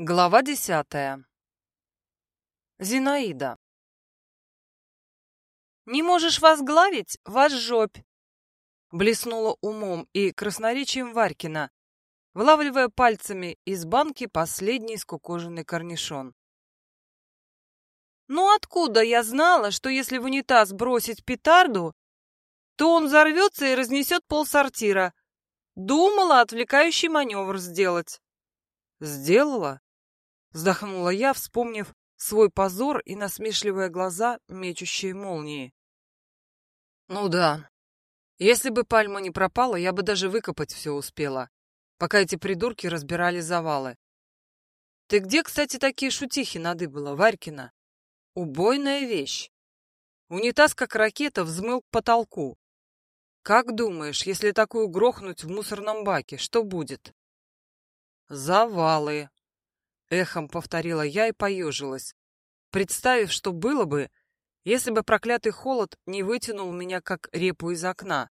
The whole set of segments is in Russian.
Глава десятая. Зинаида. «Не можешь возглавить? Ваш жопь!» Блеснула умом и красноречием Варькина, вылавливая пальцами из банки последний скукоженный корнишон. «Ну откуда я знала, что если в унитаз бросить петарду, то он взорвется и разнесет полсортира? Думала отвлекающий маневр сделать». «Сделала?» Вздохнула я, вспомнив свой позор и насмешливые глаза, мечущие молнии. Ну да. Если бы пальма не пропала, я бы даже выкопать все успела, пока эти придурки разбирали завалы. Ты где, кстати, такие шутихи надыбала, Варькина? Убойная вещь. Унитаз, как ракета, взмыл к потолку. Как думаешь, если такую грохнуть в мусорном баке, что будет? Завалы, Эхом повторила я и поежилась, представив, что было бы, если бы проклятый холод не вытянул меня, как репу из окна.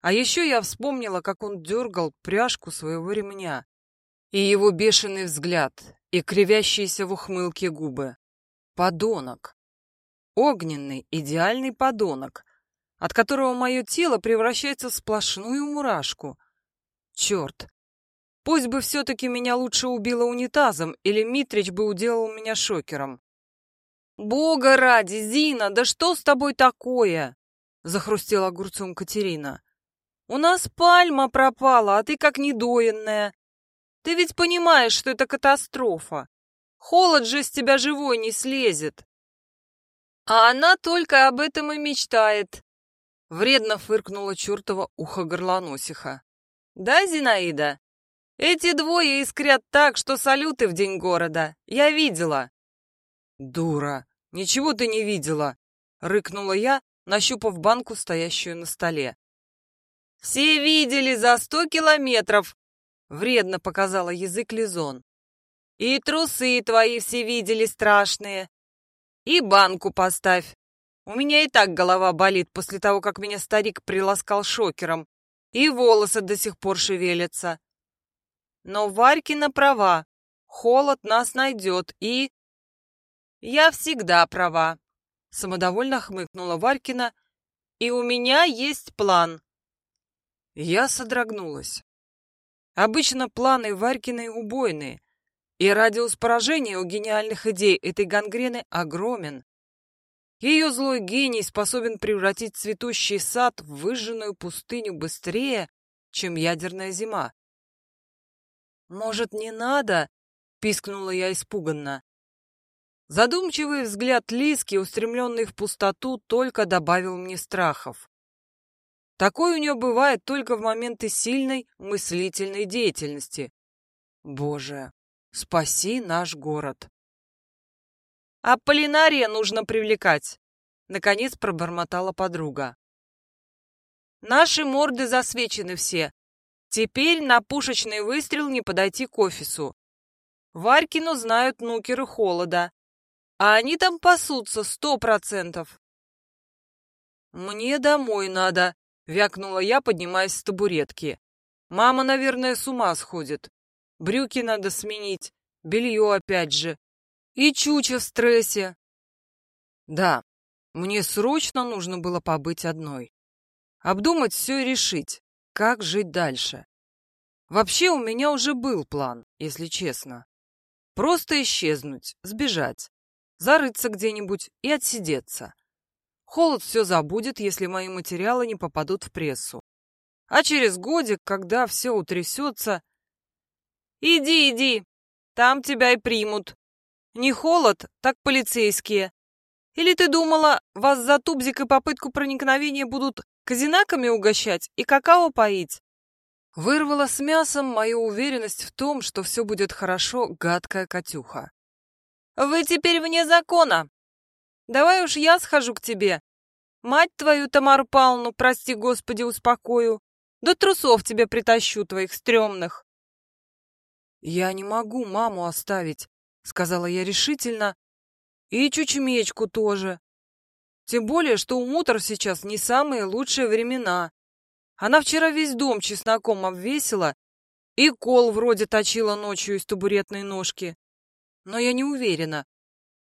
А еще я вспомнила, как он дергал пряжку своего ремня, и его бешеный взгляд, и кривящиеся в ухмылке губы. Подонок. Огненный, идеальный подонок, от которого мое тело превращается в сплошную мурашку. Черт, Пусть бы все-таки меня лучше убило унитазом, или Митрич бы уделал меня шокером. «Бога ради, Зина, да что с тобой такое?» — захрустела огурцом Катерина. «У нас пальма пропала, а ты как недоенная. Ты ведь понимаешь, что это катастрофа. Холод же с тебя живой не слезет». А она только об этом и мечтает. Вредно фыркнула чертова ухо горлоносиха. «Да, Зинаида?» Эти двое искрят так, что салюты в день города. Я видела. Дура, ничего ты не видела, рыкнула я, нащупав банку, стоящую на столе. Все видели за сто километров, вредно показала язык Лизон. И трусы твои все видели страшные. И банку поставь. У меня и так голова болит после того, как меня старик приласкал шокером, и волосы до сих пор шевелятся. Но Варькина права. Холод нас найдет и... Я всегда права. Самодовольно хмыкнула Варькина. И у меня есть план. Я содрогнулась. Обычно планы Варькиной убойные, и радиус поражения у гениальных идей этой гангрены огромен. Ее злой гений способен превратить цветущий сад в выжженную пустыню быстрее, чем ядерная зима. «Может, не надо?» — пискнула я испуганно. Задумчивый взгляд Лиски, устремленный в пустоту, только добавил мне страхов. Такое у нее бывает только в моменты сильной мыслительной деятельности. Боже, спаси наш город. А полинария нужно привлекать, наконец пробормотала подруга. Наши морды засвечены все, Теперь на пушечный выстрел не подойти к офису. Варькину знают нукеры холода. А они там пасутся сто процентов. «Мне домой надо», — вякнула я, поднимаясь с табуретки. «Мама, наверное, с ума сходит. Брюки надо сменить, белье опять же. И чуча в стрессе». «Да, мне срочно нужно было побыть одной. Обдумать все и решить как жить дальше. Вообще у меня уже был план, если честно. Просто исчезнуть, сбежать, зарыться где-нибудь и отсидеться. Холод все забудет, если мои материалы не попадут в прессу. А через годик, когда все утрясется... Иди, иди, там тебя и примут. Не холод, так полицейские. Или ты думала, вас за тубзик и попытку проникновения будут казинаками угощать и какао поить. Вырвала с мясом мою уверенность в том, что все будет хорошо, гадкая Катюха. «Вы теперь вне закона. Давай уж я схожу к тебе. Мать твою, Тамару Павловну, прости господи, успокою. До трусов тебе притащу твоих стрёмных». «Я не могу маму оставить», — сказала я решительно. «И чучмечку тоже. Тем более, что у Мутор сейчас не самые лучшие времена. Она вчера весь дом чесноком обвесила И кол вроде точила ночью из табуретной ножки. Но я не уверена.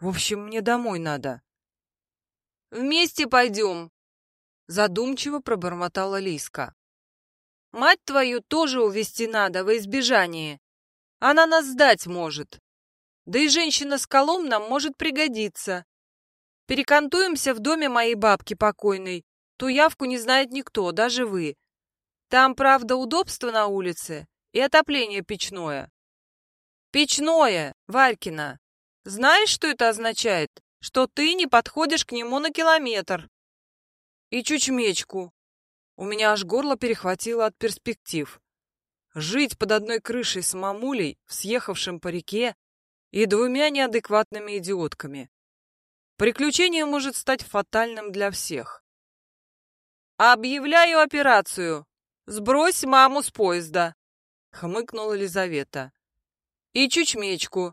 В общем, мне домой надо. Вместе пойдем, задумчиво пробормотала Лиска. Мать твою тоже увести надо во избежание. Она нас сдать может. Да и женщина с колом нам может пригодиться. Перекантуемся в доме моей бабки покойной. Ту явку не знает никто, даже вы. Там, правда, удобство на улице и отопление печное. Печное, Варькина. Знаешь, что это означает? Что ты не подходишь к нему на километр. И чучмечку. У меня аж горло перехватило от перспектив. Жить под одной крышей с мамулей, съехавшим по реке, и двумя неадекватными идиотками. Приключение может стать фатальным для всех. «Объявляю операцию! Сбрось маму с поезда!» — хмыкнула Лизавета. «И чучмечку!»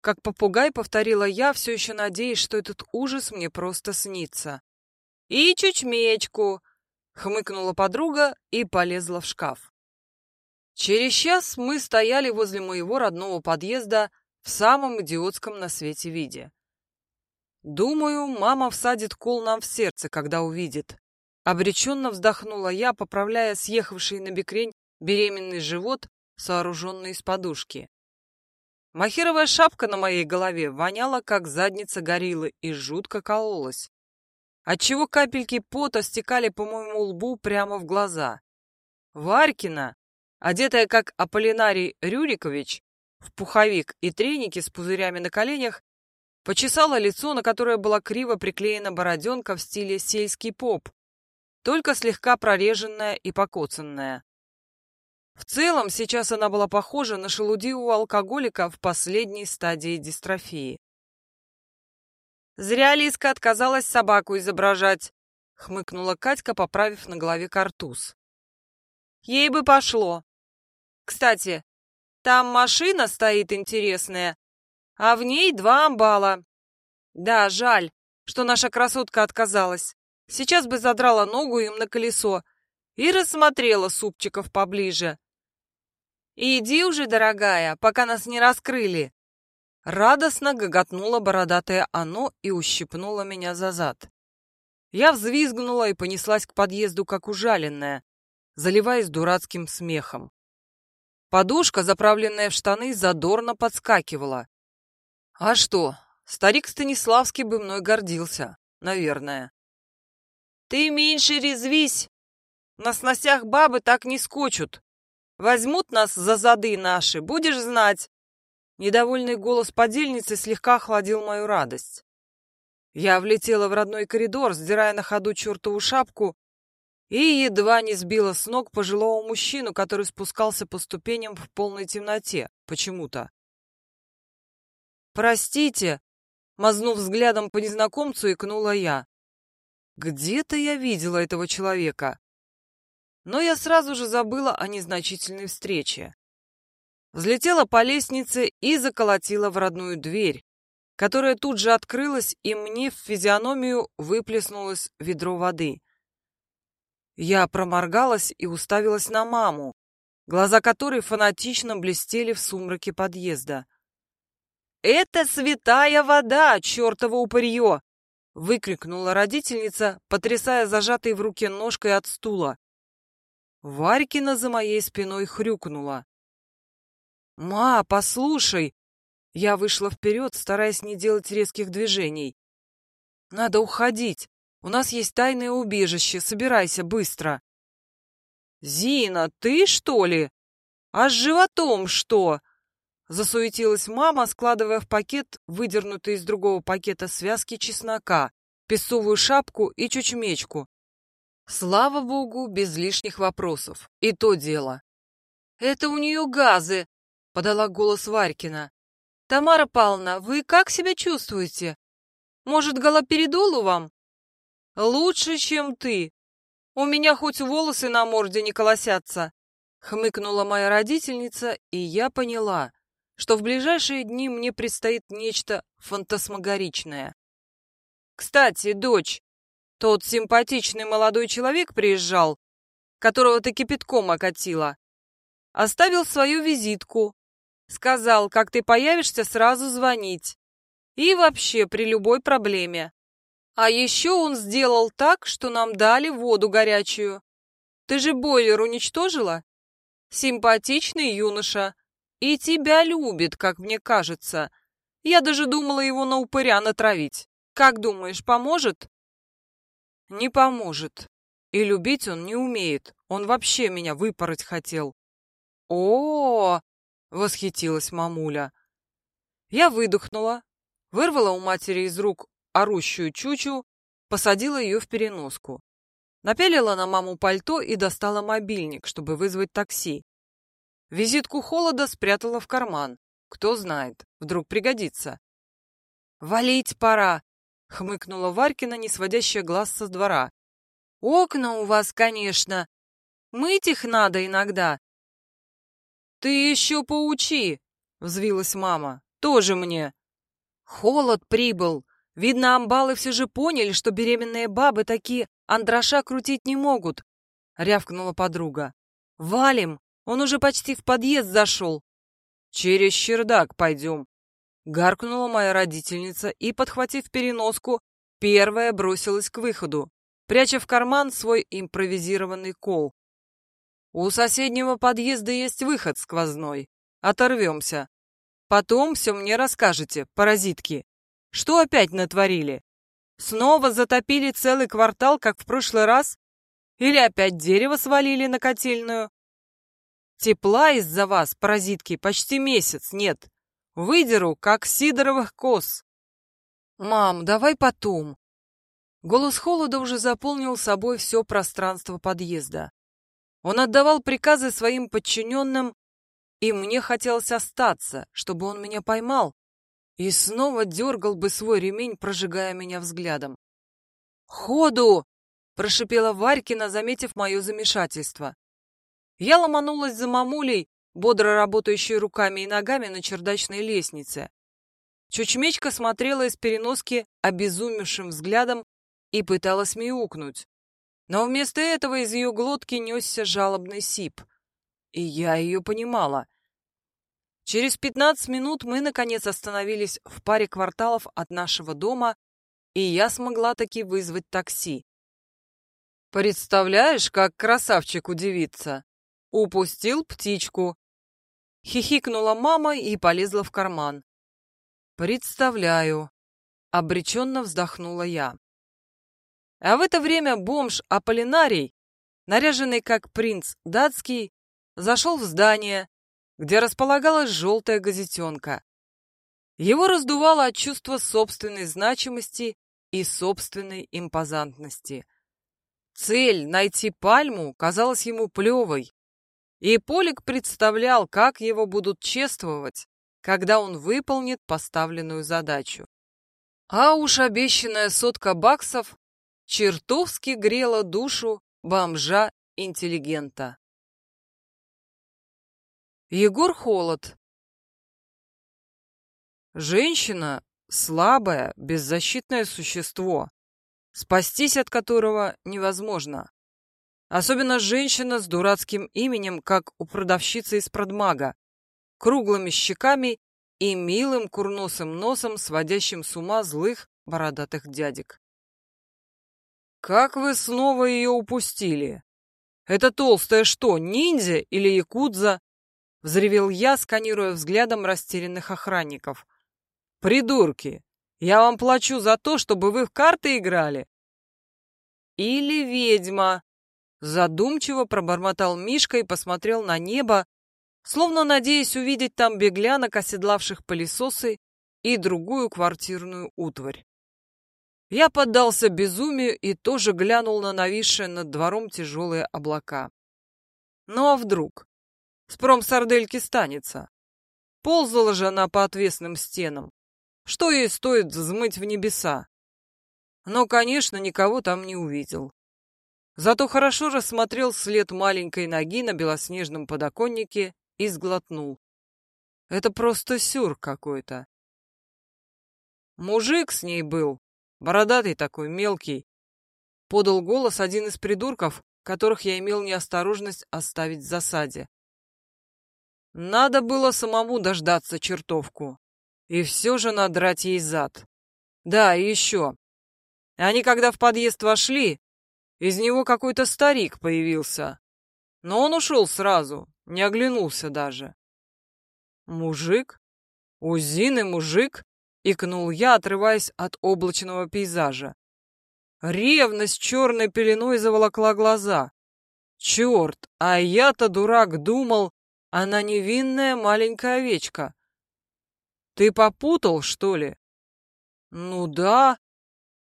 Как попугай повторила я, все еще надеясь, что этот ужас мне просто снится. «И чучмечку!» — хмыкнула подруга и полезла в шкаф. Через час мы стояли возле моего родного подъезда в самом идиотском на свете виде. Думаю, мама всадит кол нам в сердце, когда увидит. Обреченно вздохнула я, поправляя съехавший на бекрень беременный живот, сооруженный из подушки. Махеровая шапка на моей голове воняла, как задница гориллы, и жутко кололась, отчего капельки пота стекали по моему лбу прямо в глаза. Варькина, одетая как Аполлинарий Рюрикович, в пуховик и треники с пузырями на коленях, почесала лицо, на которое была криво приклеена бороденка в стиле сельский поп, только слегка прореженная и покоцанная. В целом, сейчас она была похожа на шелудивого алкоголика в последней стадии дистрофии. «Зря Лиска отказалась собаку изображать», — хмыкнула Катька, поправив на голове картуз. «Ей бы пошло. Кстати, там машина стоит интересная, а в ней два амбала. Да, жаль, что наша красотка отказалась. Сейчас бы задрала ногу им на колесо и рассмотрела супчиков поближе. «Иди уже, дорогая, пока нас не раскрыли!» Радостно гоготнуло бородатое оно и ущипнуло меня за зад. Я взвизгнула и понеслась к подъезду, как ужаленная, заливаясь дурацким смехом. Подушка, заправленная в штаны, задорно подскакивала. А что, старик Станиславский бы мной гордился, наверное. Ты меньше резвись. На сносях бабы так не скочут. Возьмут нас за зады наши, будешь знать. Недовольный голос подельницы слегка охладил мою радость. Я влетела в родной коридор, сдирая на ходу чертову шапку и едва не сбила с ног пожилого мужчину, который спускался по ступеням в полной темноте, почему-то. «Простите!» — мазнув взглядом по незнакомцу, икнула я. «Где-то я видела этого человека». Но я сразу же забыла о незначительной встрече. Взлетела по лестнице и заколотила в родную дверь, которая тут же открылась, и мне в физиономию выплеснулось ведро воды. Я проморгалась и уставилась на маму, глаза которой фанатично блестели в сумраке подъезда. «Это святая вода, чертово упырье!» — выкрикнула родительница, потрясая зажатой в руке ножкой от стула. Варькина за моей спиной хрюкнула. «Ма, послушай!» Я вышла вперед, стараясь не делать резких движений. «Надо уходить. У нас есть тайное убежище, собирайся быстро. Зина, ты что ли? А с животом что? Засуетилась мама, складывая в пакет выдернутые из другого пакета связки чеснока, песовую шапку и чучмечку. Слава богу, без лишних вопросов. И то дело. «Это у нее газы», — подала голос Варькина. «Тамара Павловна, вы как себя чувствуете? Может, галоперидолу вам?» Лучше, чем ты. У меня хоть волосы на морде не колосятся. Хмыкнула моя родительница, и я поняла, что в ближайшие дни мне предстоит нечто фантасмагоричное. Кстати, дочь, тот симпатичный молодой человек приезжал, которого ты кипятком окатила. Оставил свою визитку. Сказал, как ты появишься, сразу звонить. И вообще при любой проблеме. А еще он сделал так, что нам дали воду горячую. Ты же бойлер уничтожила? Симпатичный юноша. И тебя любит, как мне кажется. Я даже думала его на упыря натравить. Как думаешь, поможет? Не поможет. И любить он не умеет. Он вообще меня выпороть хотел. О, -о, -о, -о восхитилась мамуля. Я выдохнула, вырвала у матери из рук орущую чучу, посадила ее в переноску. Напялила на маму пальто и достала мобильник, чтобы вызвать такси. Визитку холода спрятала в карман. Кто знает, вдруг пригодится. «Валить пора!» — хмыкнула Варькина, не сводящая глаз со двора. «Окна у вас, конечно. Мыть их надо иногда». «Ты еще поучи!» — взвилась мама. «Тоже мне!» «Холод прибыл!» Видно, амбалы все же поняли, что беременные бабы такие андроша крутить не могут, — рявкнула подруга. «Валим! Он уже почти в подъезд зашел!» «Через чердак пойдем!» Гаркнула моя родительница и, подхватив переноску, первая бросилась к выходу, пряча в карман свой импровизированный кол. «У соседнего подъезда есть выход сквозной. Оторвемся. Потом все мне расскажете, паразитки!» Что опять натворили? Снова затопили целый квартал, как в прошлый раз? Или опять дерево свалили на котельную? Тепла из-за вас, паразитки, почти месяц нет. Выдеру, как сидоровых коз. Мам, давай потом. Голос холода уже заполнил собой все пространство подъезда. Он отдавал приказы своим подчиненным, и мне хотелось остаться, чтобы он меня поймал и снова дергал бы свой ремень, прожигая меня взглядом. «Ходу!» — прошипела Варькина, заметив мое замешательство. Я ломанулась за мамулей, бодро работающей руками и ногами на чердачной лестнице. Чучмечка смотрела из переноски обезумевшим взглядом и пыталась мяукнуть. Но вместо этого из ее глотки несся жалобный сип. И я ее понимала. Через 15 минут мы, наконец, остановились в паре кварталов от нашего дома, и я смогла таки вызвать такси. «Представляешь, как красавчик удивится! Упустил птичку!» Хихикнула мама и полезла в карман. «Представляю!» — обреченно вздохнула я. А в это время бомж Аполлинарий, наряженный как принц датский, зашел в здание, где располагалась желтая газетенка. Его раздувало от чувства собственной значимости и собственной импозантности. Цель найти пальму казалась ему плевой, и Полик представлял, как его будут чествовать, когда он выполнит поставленную задачу. А уж обещанная сотка баксов чертовски грела душу бомжа-интеллигента. Егор Холод. Женщина — слабое, беззащитное существо, спастись от которого невозможно. Особенно женщина с дурацким именем, как у продавщицы из продмага, круглыми щеками и милым курносым носом, сводящим с ума злых бородатых дядек. «Как вы снова ее упустили? Это толстая что, ниндзя или якудза?» Взревел я, сканируя взглядом растерянных охранников. «Придурки! Я вам плачу за то, чтобы вы в карты играли!» «Или ведьма!» Задумчиво пробормотал Мишка и посмотрел на небо, словно надеясь увидеть там беглянок, оседлавших пылесосы и другую квартирную утварь. Я поддался безумию и тоже глянул на нависшие над двором тяжелые облака. Ну а вдруг? С промсардельки станется. Ползала же она по отвесным стенам. Что ей стоит взмыть в небеса? Но, конечно, никого там не увидел. Зато хорошо рассмотрел след маленькой ноги на белоснежном подоконнике и сглотнул. Это просто сюр какой-то. Мужик с ней был, бородатый такой, мелкий. Подал голос один из придурков, которых я имел неосторожность оставить в засаде. Надо было самому дождаться чертовку. И все же надрать ей зад. Да, и еще. Они когда в подъезд вошли, из него какой-то старик появился. Но он ушел сразу, не оглянулся даже. «Мужик? У мужик?» — икнул я, отрываясь от облачного пейзажа. Ревность черной пеленой заволокла глаза. Черт, а я-то, дурак, думал, она невинная маленькая овечка. Ты попутал, что ли? Ну да.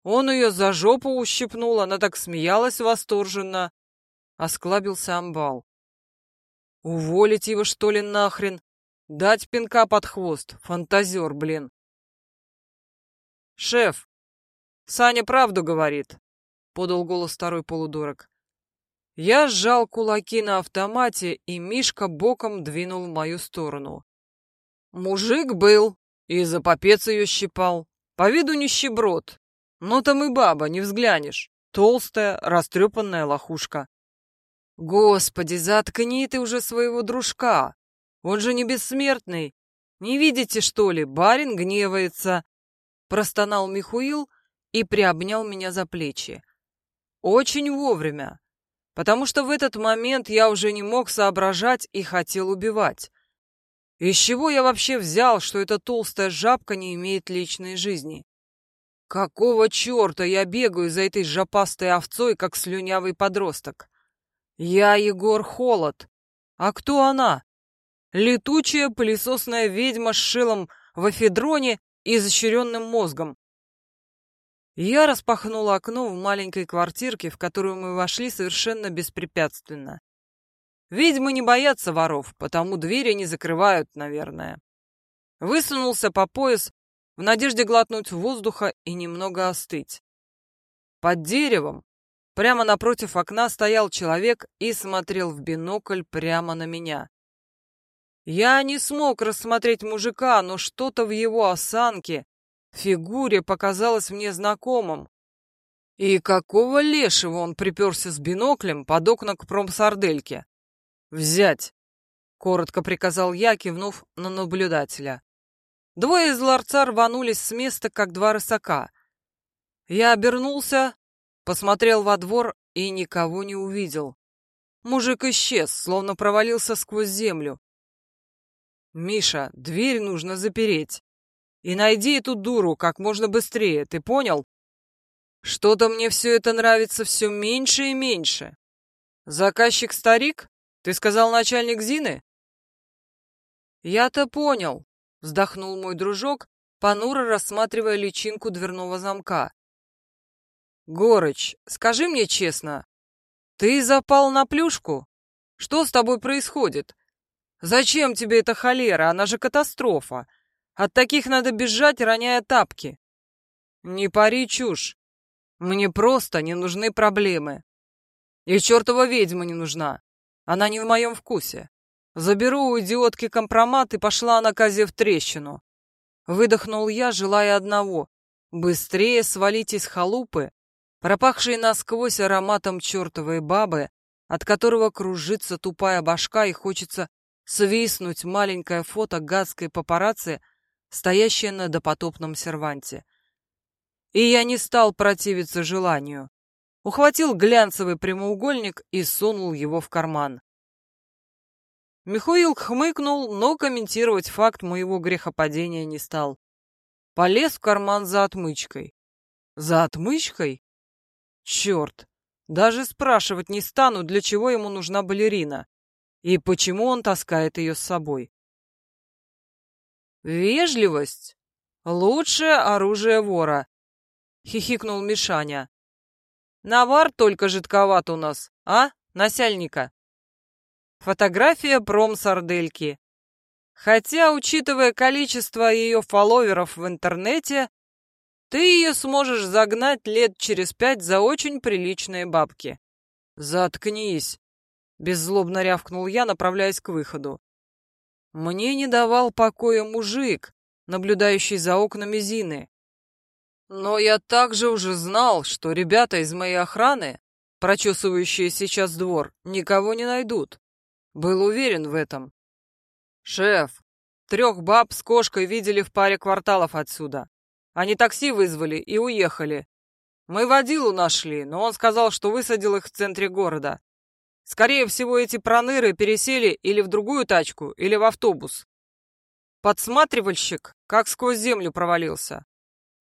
Он ее за жопу ущипнул, она так смеялась восторженно. Осклабился амбал. Уволить его, что ли, нахрен? Дать пинка под хвост, фантазер, блин. Шеф, Саня правду говорит, подал голос второй полудурок. Я сжал кулаки на автомате, и Мишка боком двинул в мою сторону. Мужик был, и за попец ее щипал. По виду нищеброд. Но там и баба, не взглянешь. Толстая, растрепанная лохушка. Господи, заткни ты уже своего дружка. Он же не бессмертный. Не видите, что ли, барин гневается. Простонал Михуил и приобнял меня за плечи. Очень вовремя потому что в этот момент я уже не мог соображать и хотел убивать. Из чего я вообще взял, что эта толстая жабка не имеет личной жизни? Какого черта я бегаю за этой жопастой овцой, как слюнявый подросток? Я Егор Холод. А кто она? Летучая пылесосная ведьма с шилом в эфедроне и изощренным мозгом. Я распахнула окно в маленькой квартирке, в которую мы вошли совершенно беспрепятственно. Ведьмы не боятся воров, потому двери не закрывают, наверное. Высунулся по пояс в надежде глотнуть воздуха и немного остыть. Под деревом, прямо напротив окна, стоял человек и смотрел в бинокль прямо на меня. Я не смог рассмотреть мужика, но что-то в его осанке фигуре показалось мне знакомым. И какого лешего он приперся с биноклем под окна к промсардельке? «Взять!» — коротко приказал я, кивнув на наблюдателя. Двое из ларца рванулись с места, как два рысака. Я обернулся, посмотрел во двор и никого не увидел. Мужик исчез, словно провалился сквозь землю. «Миша, дверь нужно запереть», и найди эту дуру как можно быстрее, ты понял? Что-то мне все это нравится все меньше и меньше. Заказчик старик? Ты сказал начальник Зины? Я-то понял, вздохнул мой дружок, понуро рассматривая личинку дверного замка. Горыч, скажи мне честно, ты запал на плюшку? Что с тобой происходит? Зачем тебе эта холера? Она же катастрофа. От таких надо бежать, роняя тапки. Не пари чушь. Мне просто не нужны проблемы. И чертова ведьма не нужна. Она не в моем вкусе. Заберу у идиотки компромат, и пошла на козе в трещину. Выдохнул я, желая одного — быстрее свалить из халупы, пропахшей насквозь ароматом чертовой бабы, от которого кружится тупая башка и хочется свистнуть маленькое фото гадской папарацци стоящая на допотопном серванте. И я не стал противиться желанию. Ухватил глянцевый прямоугольник и сунул его в карман. Михаил хмыкнул, но комментировать факт моего грехопадения не стал. Полез в карман за отмычкой. За отмычкой? Черт! Даже спрашивать не стану, для чего ему нужна балерина. И почему он таскает ее с собой. «Вежливость — лучшее оружие вора», — хихикнул Мишаня. «Навар только жидковат у нас, а, насяльника?» Фотография промсардельки. Хотя, учитывая количество ее фолловеров в интернете, ты ее сможешь загнать лет через пять за очень приличные бабки. «Заткнись!» — беззлобно рявкнул я, направляясь к выходу. Мне не давал покоя мужик, наблюдающий за окнами Зины. Но я также уже знал, что ребята из моей охраны, прочесывающие сейчас двор, никого не найдут. Был уверен в этом. «Шеф, трех баб с кошкой видели в паре кварталов отсюда. Они такси вызвали и уехали. Мы водилу нашли, но он сказал, что высадил их в центре города. Скорее всего, эти проныры пересели или в другую тачку, или в автобус. Подсматривальщик как сквозь землю провалился.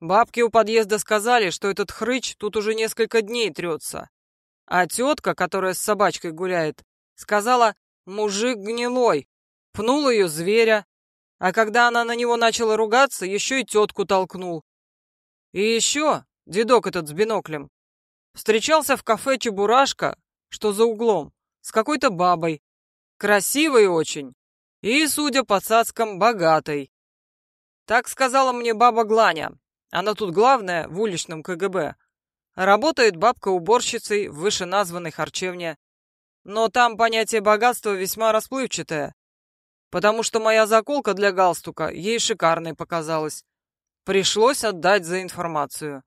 Бабки у подъезда сказали, что этот хрыч тут уже несколько дней трется. А тетка, которая с собачкой гуляет, сказала «мужик гнилой», пнул ее зверя, а когда она на него начала ругаться, еще и тетку толкнул. И еще дедок этот с биноклем встречался в кафе «Чебурашка», что за углом, с какой-то бабой, красивой очень, и, судя по цацкам, богатой. Так сказала мне баба Гланя. Она тут главная в уличном КГБ. Работает бабка уборщицей в вышеназванной харчевне. Но там понятие богатства весьма расплывчатое потому что моя заколка для галстука ей шикарной показалась. Пришлось отдать за информацию.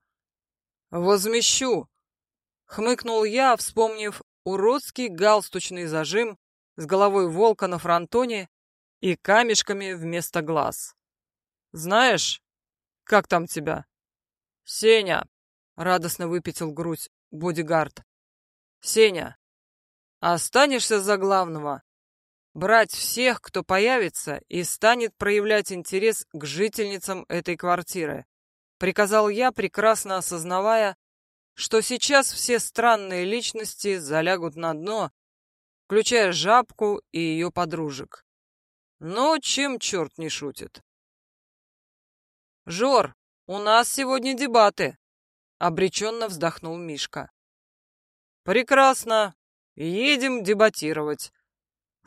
«Возмещу!» — хмыкнул я, вспомнив уродский галстучный зажим с головой волка на фронтоне и камешками вместо глаз. «Знаешь, как там тебя?» «Сеня!» — радостно выпятил грудь бодигард. «Сеня, останешься за главного брать всех, кто появится и станет проявлять интерес к жительницам этой квартиры. Приказал я, прекрасно осознавая, что сейчас все странные личности залягут на дно, включая жабку и ее подружек. Но чем черт не шутит? «Жор, у нас сегодня дебаты», — обреченно вздохнул Мишка. «Прекрасно. Едем дебатировать.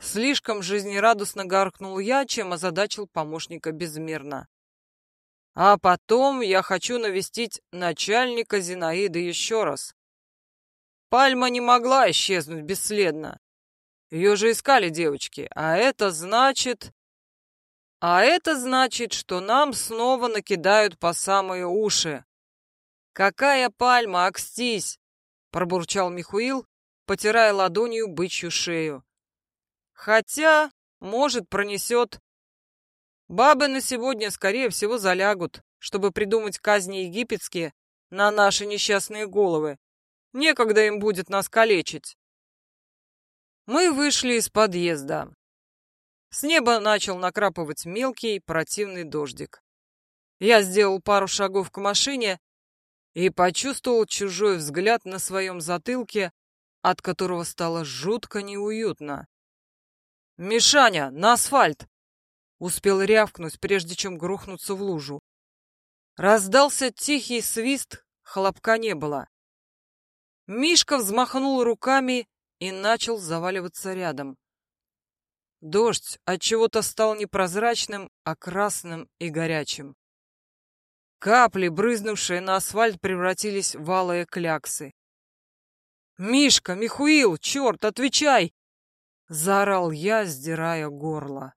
Слишком жизнерадостно гаркнул я, чем озадачил помощника безмерно. А потом я хочу навестить начальника Зинаиды еще раз. Пальма не могла исчезнуть бесследно. Ее же искали девочки, а это значит... А это значит, что нам снова накидают по самые уши. «Какая пальма, акстись!» — пробурчал Михуил, потирая ладонью бычью шею. Хотя, может, пронесет. Бабы на сегодня, скорее всего, залягут, чтобы придумать казни египетские на наши несчастные головы. Некогда им будет нас калечить. Мы вышли из подъезда. С неба начал накрапывать мелкий противный дождик. Я сделал пару шагов к машине и почувствовал чужой взгляд на своем затылке, от которого стало жутко неуютно. «Мишаня, на асфальт!» Успел рявкнуть, прежде чем грохнуться в лужу. Раздался тихий свист, хлопка не было. Мишка взмахнул руками и начал заваливаться рядом. Дождь от чего-то стал не прозрачным, а красным и горячим. Капли, брызнувшие на асфальт, превратились в алые кляксы. «Мишка, Михуил, черт, отвечай! Заорал я, сдирая горло.